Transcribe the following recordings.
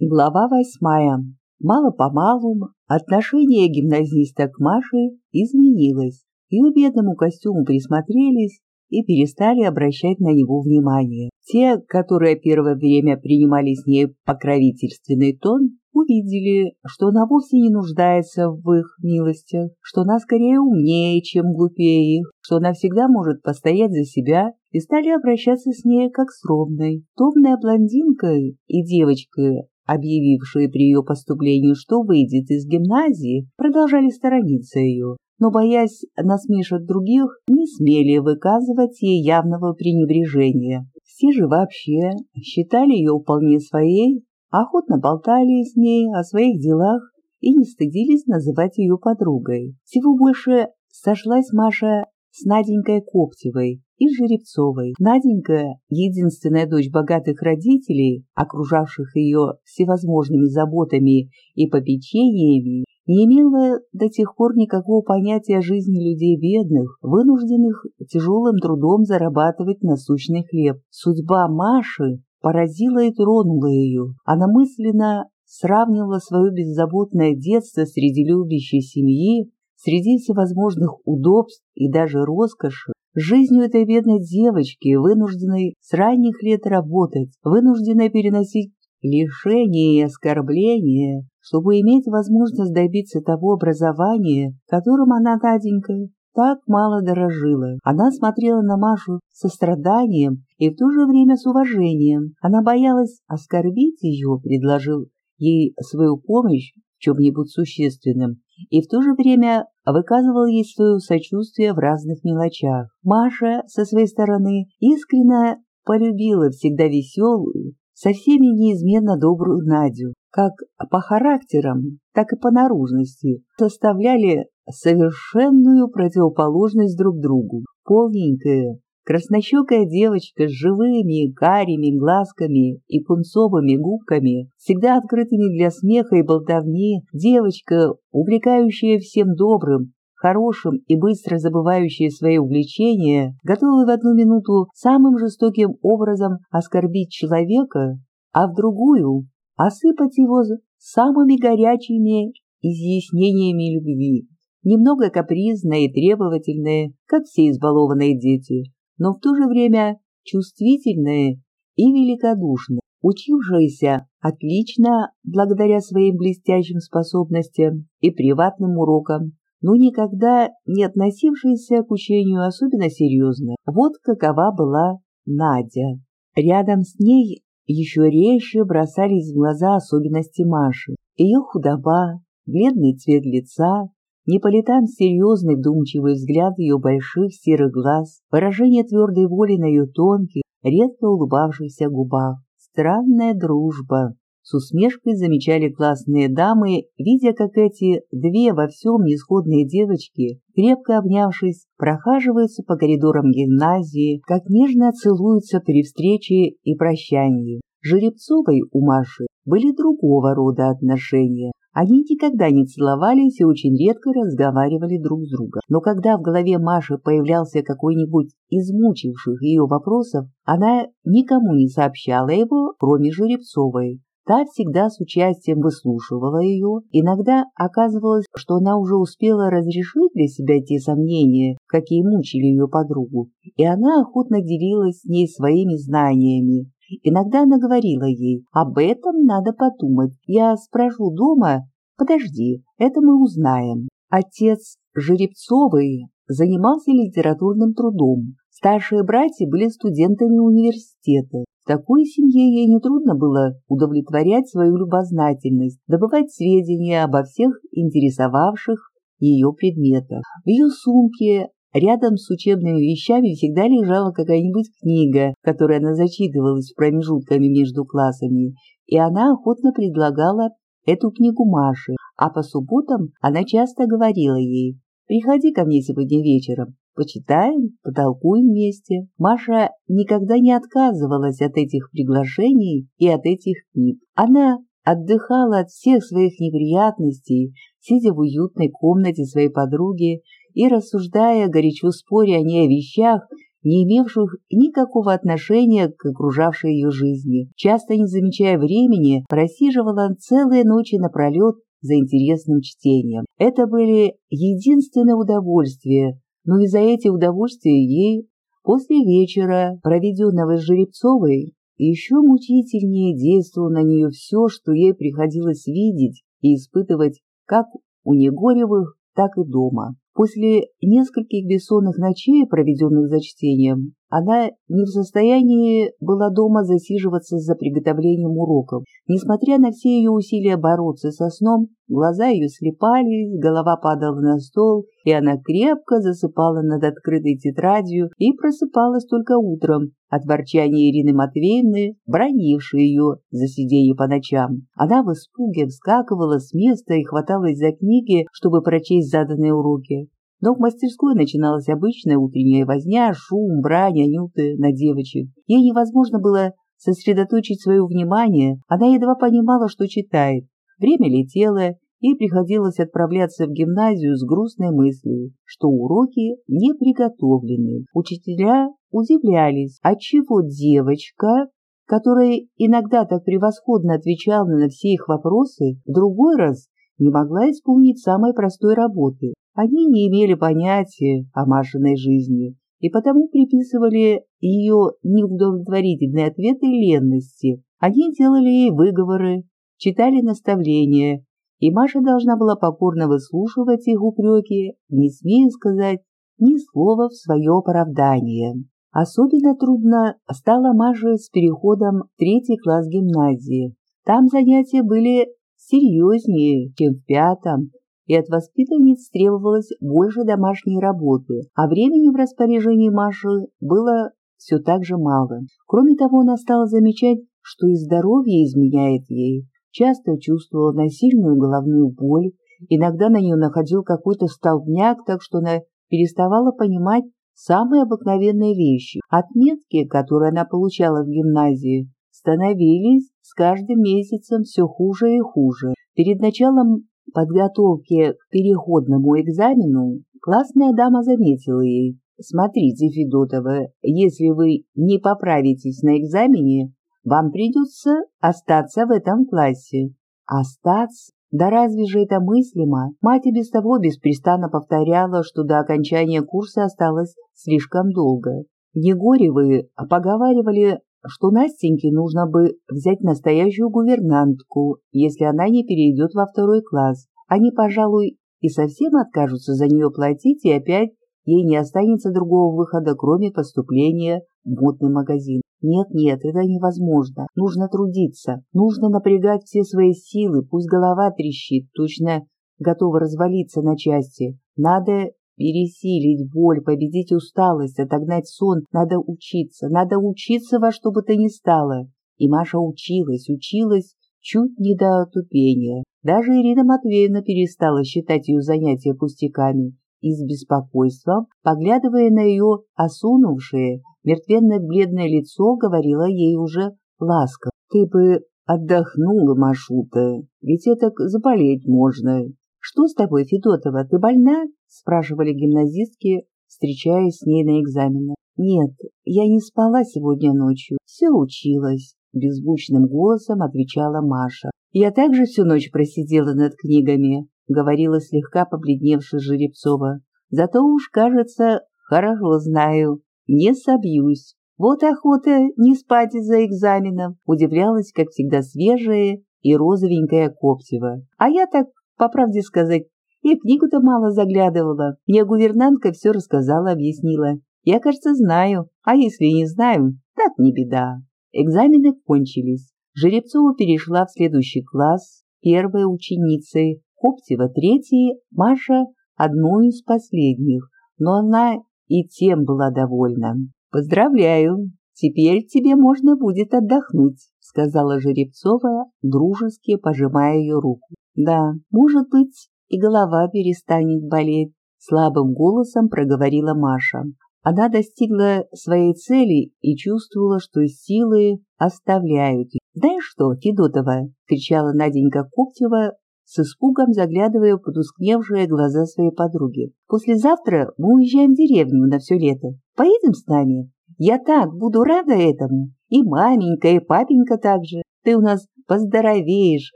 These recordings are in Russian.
Глава восьмая. Мало-помалу отношение гимназиста к Маше изменилось. Ее бедному костюму присмотрелись и перестали обращать на него внимание. Те, которые первое время принимали с ней покровительственный тон, увидели, что она вовсе не нуждается в их милостях, что она скорее умнее, чем глупее их, что она всегда может постоять за себя, и стали обращаться с ней как с ровной. Томная блондинка и девочка, объявившие при ее поступлении, что выйдет из гимназии, продолжали сторониться ее, но, боясь насмешек других, не смели выказывать ей явного пренебрежения. Все же вообще считали ее вполне своей, охотно болтали с ней о своих делах и не стыдились называть ее подругой. Всего больше сошлась Маша с Наденькой Коптевой и Жеребцовой. Наденька, единственная дочь богатых родителей, окружавших ее всевозможными заботами и попечениями, не имела до тех пор никакого понятия о жизни людей бедных, вынужденных тяжелым трудом зарабатывать насущный хлеб. Судьба Маши поразила и тронула ее. Она мысленно сравнивала свое беззаботное детство среди любящей семьи, среди всевозможных удобств и даже роскоши, жизнью этой бедной девочки, вынужденной с ранних лет работать, вынужденной переносить лишения и оскорбления, чтобы иметь возможность добиться того образования, которым она, Наденька, так мало дорожила. Она смотрела на Машу со страданием и в то же время с уважением. Она боялась оскорбить ее, предложил ей свою помощь в чем-нибудь существенном, и в то же время выказывал ей свое сочувствие в разных мелочах. Маша, со своей стороны, искренне полюбила всегда веселую, со всеми неизменно добрую Надю, как по характерам, так и по наружности, составляли совершенную противоположность друг другу. Полненькая, краснощекая девочка с живыми, карими глазками и пунцовыми губками, всегда открытыми для смеха и болтовни, девочка, увлекающая всем добрым, хорошим и быстро забывающая свои увлечения, готовая в одну минуту самым жестоким образом оскорбить человека, а в другую осыпать его самыми горячими изъяснениями любви. Немного капризная и требовательная, как все избалованные дети, но в то же время чувствительная и великодушная, учившаяся отлично благодаря своим блестящим способностям и приватным урокам, но никогда не относившаяся к учению особенно серьезно. Вот какова была Надя. Рядом с ней еще резче бросались в глаза особенности Маши. Ее худоба, бледный цвет лица, не серьезный вдумчивый взгляд ее больших серых глаз, выражение твердой воли на ее тонких, редко улыбавшихся губах. Странная дружба. С усмешкой замечали классные дамы, видя, как эти две во всем несходные девочки, крепко обнявшись, прохаживаются по коридорам гимназии, как нежно целуются при встрече и прощании. Жеребцовой у Маши были другого рода отношения. Они никогда не целовались и очень редко разговаривали друг с другом. Но когда в голове Маши появлялся какой-нибудь из мучивших ее вопросов, она никому не сообщала его, кроме Жеребцовой. Та всегда с участием выслушивала ее. Иногда оказывалось, что она уже успела разрешить для себя те сомнения, какие мучили ее подругу, и она охотно делилась с ней своими знаниями. Иногда она говорила ей, об этом надо подумать, я спрошу дома, подожди, это мы узнаем. Отец Жеребцовой занимался литературным трудом, старшие братья были студентами университета, в такой семье ей нетрудно было удовлетворять свою любознательность, добывать сведения обо всех интересовавших ее предметах. В ее сумке рядом с учебными вещами всегда лежала какая-нибудь книга, которую она зачитывалась промежутками между классами, и она охотно предлагала эту книгу Маше, а по субботам она часто говорила ей «Приходи ко мне сегодня вечером, Почитаем, потолкуем вместе. Маша никогда не отказывалась от этих приглашений и от этих книг. Она отдыхала от всех своих неприятностей, сидя в уютной комнате своей подруги и рассуждая, горячо споря о ней о вещах, не имевших никакого отношения к окружавшей ее жизни. Часто не замечая времени, просиживала целые ночи напролет за интересным чтением. Это были единственное удовольствие, но и за эти удовольствия ей после вечера, проведенного с Жеребцовой, еще мучительнее действовало на нее все, что ей приходилось видеть и испытывать как у Негоревых, так и дома. После нескольких бессонных ночей, проведенных за чтением, она не в состоянии была дома засиживаться за приготовлением уроков. Несмотря на все ее усилия бороться со сном, глаза ее слепались, голова падала на стол, и она крепко засыпала над открытой тетрадью и просыпалась только утром от ворчания Ирины Матвеевны, бронившей ее за сиденье по ночам. Она в испуге вскакивала с места и хваталась за книги, чтобы прочесть заданные уроки. Но в мастерской начиналась обычная утренняя возня, шум, брань, анюты на девочек. Ей невозможно было сосредоточить свое внимание, она едва понимала, что читает. Время летело, и приходилось отправляться в гимназию с грустной мыслью, что уроки не приготовлены. Учителя удивлялись, отчего девочка, которая иногда так превосходно отвечала на все их вопросы, в другой раз не могла исполнить самой простой работы. Они не имели понятия о Машиной жизни и потому приписывали ее неудовлетворительные ответы ленности. Они делали ей выговоры, читали наставления, и Маша должна была покорно выслушивать их упреки, не смея сказать ни слова в свое оправдание. Особенно трудно стало Маше с переходом в третий класс гимназии. Там занятия были серьезнее, чем в пятом, и от воспитанниц требовалось больше домашней работы, а времени в распоряжении Маши было все так же мало. Кроме того, она стала замечать, что и здоровье изменяет ей. Часто чувствовала насильную головную боль, иногда на нее находил какой-то столбняк, так что она переставала понимать самые обыкновенные вещи. Отметки, которые она получала в гимназии, становились с каждым месяцем все хуже и хуже. Перед началом подготовке к переходному экзамену классная дама заметила ей, «Смотрите, Федотова, если вы не поправитесь на экзамене, вам придется остаться в этом классе». «Остаться? Да разве же это мыслимо?» Мать и без того беспрестанно повторяла, что до окончания курса осталось слишком долго. Егоревы поговаривали что Настеньке нужно бы взять настоящую гувернантку, если она не перейдет во второй класс. Они, пожалуй, и совсем откажутся за нее платить, и опять ей не останется другого выхода, кроме поступления в модный магазин. Нет-нет, это невозможно. Нужно трудиться, нужно напрягать все свои силы, пусть голова трещит, точно готова развалиться на части. Надо Пересилить боль, победить усталость, отогнать сон. Надо учиться, надо учиться во что бы то ни стало. И Маша училась, училась чуть не до отупения. Даже Ирина Матвеевна перестала считать ее занятия пустяками и с беспокойством, поглядывая на ее осунувшее, мертвенно-бледное лицо, говорила ей уже ласково. «Ты бы отдохнула, Машута, ведь это заболеть можно. Что с тобой, Федотова, ты больна?» спрашивали гимназистки, встречаясь с ней на экзаменах. «Нет, я не спала сегодня ночью, все училась», — беззвучным голосом отвечала Маша. «Я также всю ночь просидела над книгами», — говорила слегка побледневшая Жеребцова. «Зато уж, кажется, хорошо знаю, не собьюсь. Вот охота не спать за экзаменом», — удивлялась, как всегда, свежая и розовенькая Коптева. «А я так, по правде сказать, и книгу-то мало заглядывала. Мне гувернантка все рассказала, объяснила. Я, кажется, знаю, а если не знаю, так не беда. Экзамены кончились. Жеребцова перешла в следующий класс, первой ученицей, Коптева третьей, Маша одной из последних, но она и тем была довольна. «Поздравляю, теперь тебе можно будет отдохнуть», сказала Жеребцова, дружески пожимая ее руку. «Да, может быть, и голова перестанет болеть», — слабым голосом проговорила Маша. Она достигла своей цели и чувствовала, что силы оставляют ее. «Знаешь что, Федотова?» — кричала Наденька Коптева, с испугом заглядывая в потускневшие глаза своей подруги. «Послезавтра мы уезжаем в деревню на все лето. Поедем с нами? Я так буду рада этому. И маменька, и папенька также. Ты у нас поздоровеешь.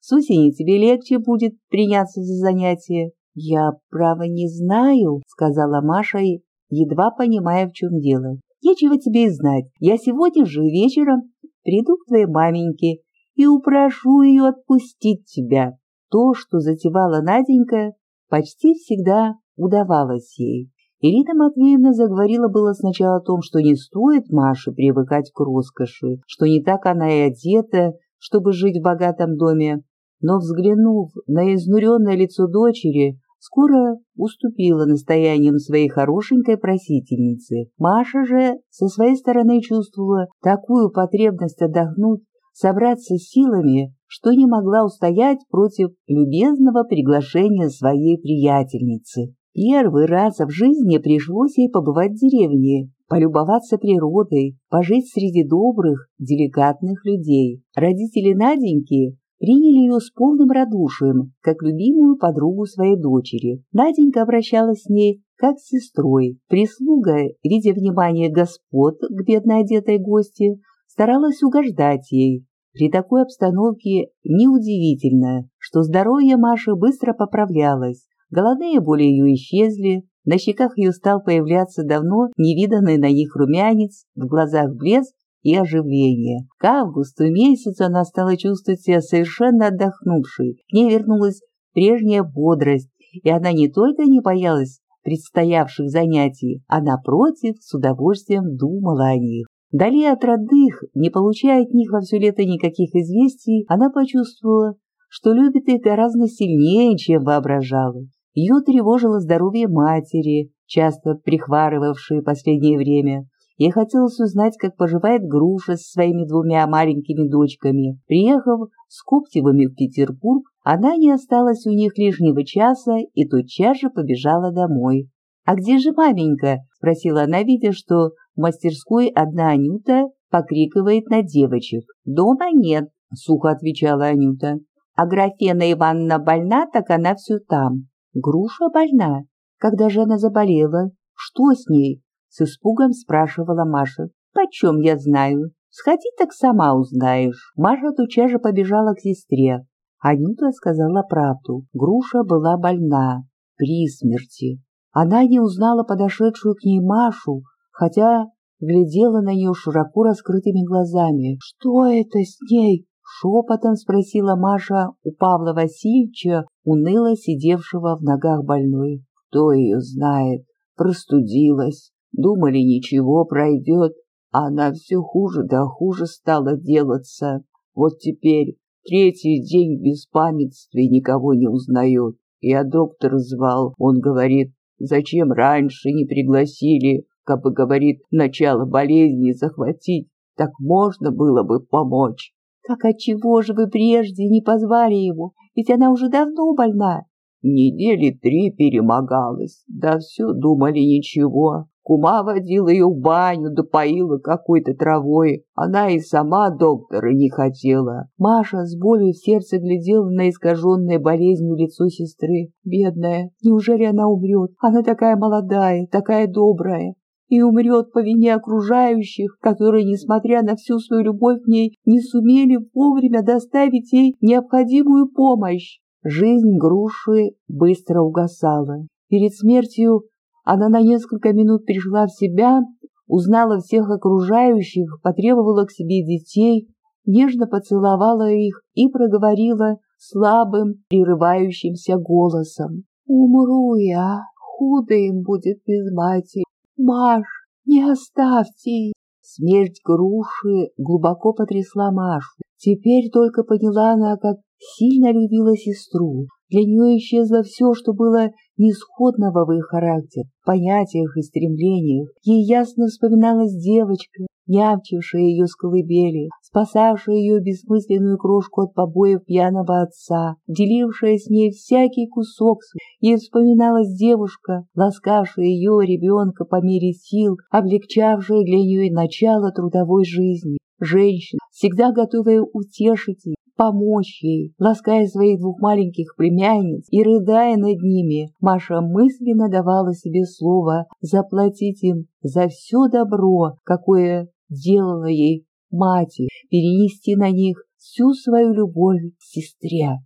С тебе легче будет приняться за занятия». «Я, право, не знаю», — сказала Маша, едва понимая, в чем дело. «Нечего тебе и знать. Я сегодня же вечером приду к твоей маменьке и упрошу ее отпустить тебя. То, что затевала Наденька, почти всегда удавалось ей. Ирина Матвеевна заговорила было сначала о том, что не стоит Маше привыкать к роскоши, что не так она и одета, чтобы жить в богатом доме, но, взглянув на изнуренное лицо дочери, скоро уступила настояниям своей хорошенькой просительницы. Маша же со своей стороны чувствовала такую потребность отдохнуть, собраться силами, что не могла устоять против любезного приглашения своей приятельницы. Первый раз в жизни пришлось ей побывать в деревне, полюбоваться природой, пожить среди добрых, деликатных людей. Родители Наденьки приняли ее с полным радушием, как любимую подругу своей дочери. Наденька обращалась с ней как с сестрой. Прислуга, видя внимание господ к бедно одетой гости, старалась угождать ей. При такой обстановке неудивительно, что здоровье Маши быстро поправлялось. Головные боли ее исчезли, на щеках ее стал появляться давно невиданный на них румянец, в глазах блеск и оживление. К августу месяцу она стала чувствовать себя совершенно отдохнувшей. К ней вернулась прежняя бодрость, и она не только не боялась предстоявших занятий, а, напротив, с удовольствием думала о них. Дали от родных, не получая от них во все лето никаких известий, она почувствовала, что любит их гораздо сильнее, чем воображала. Ее тревожило здоровье матери, часто прихварывавшей последнее время. Ей хотелось узнать, как поживает Груша со своими двумя маленькими дочками. Приехав с Коптевыми в Петербург, она не осталась у них лишнего часа и тотчас же побежала домой. «А где же маменька?» — спросила она, видя, что в мастерской одна Анюта покрикивает на девочек. «Дома нет», — сухо отвечала Анюта. «А Графена Ивановна больна, так она все там». «Груша больна? Когда же она заболела? Что с ней?» С испугом спрашивала Маша. «Почем я знаю? Сходи, так сама узнаешь». Маша тутчас же побежала к сестре. Анюта сказала правду. Груша была больна, при смерти. Она не узнала подошедшую к ней Машу, хотя глядела на нее широко раскрытыми глазами. «Что это с ней?» — шепотом спросила Маша у Павла Васильевича, уныло сидевшего в ногах больной. «Кто ее знает? Простудилась. Думали, ничего пройдет, а она все хуже да хуже стала делаться. Вот теперь третий день в беспамятстве никого не узнает. Я доктор звал, он говорит, зачем раньше не пригласили, как бы говорит, начало болезни захватить, так можно было бы помочь. Так отчего же вы прежде не позвали его? Ведь она уже давно больна. Недели три перемогалась, да все думали ничего. Кума водила ее в баню, допоила какой-то травой. Она и сама доктора не хотела. Маша с болью в сердце глядела на искаженное болезнью лицо сестры. Бедная, неужели она умрет? Она такая молодая, такая добрая. И умрет по вине окружающих, которые, несмотря на всю свою любовь к ней, не сумели вовремя доставить ей необходимую помощь. Жизнь груши быстро угасала. Перед смертью она на несколько минут пришла в себя, узнала всех окружающих, потребовала к себе детей, нежно поцеловала их и проговорила слабым, прерывающимся голосом. «Умру я, худо им будет без матери. Маш, не оставьте Смерть груши глубоко потрясла Машу. Теперь только поняла она, как сильно любила сестру. Для нее исчезло все, что было нисходного в их характер, понятиях и стремлениях. Ей ясно вспоминалась девочка, нявчившая ее с колыбели, спасавшая ее бессмысленную крошку от побоев пьяного отца, делившая с ней всякий кусок. Ей вспоминалась девушка, ласкавшая ее ребенка по мере сил, облегчавшая для нее начало трудовой жизни. Женщина, всегда готовая утешить помочь ей, лаская своих двух маленьких племянниц и рыдая над ними, Маша мысленно давала себе слово заплатить им за все добро, какое делала ей мать, перенести на них всю свою любовь к сестре.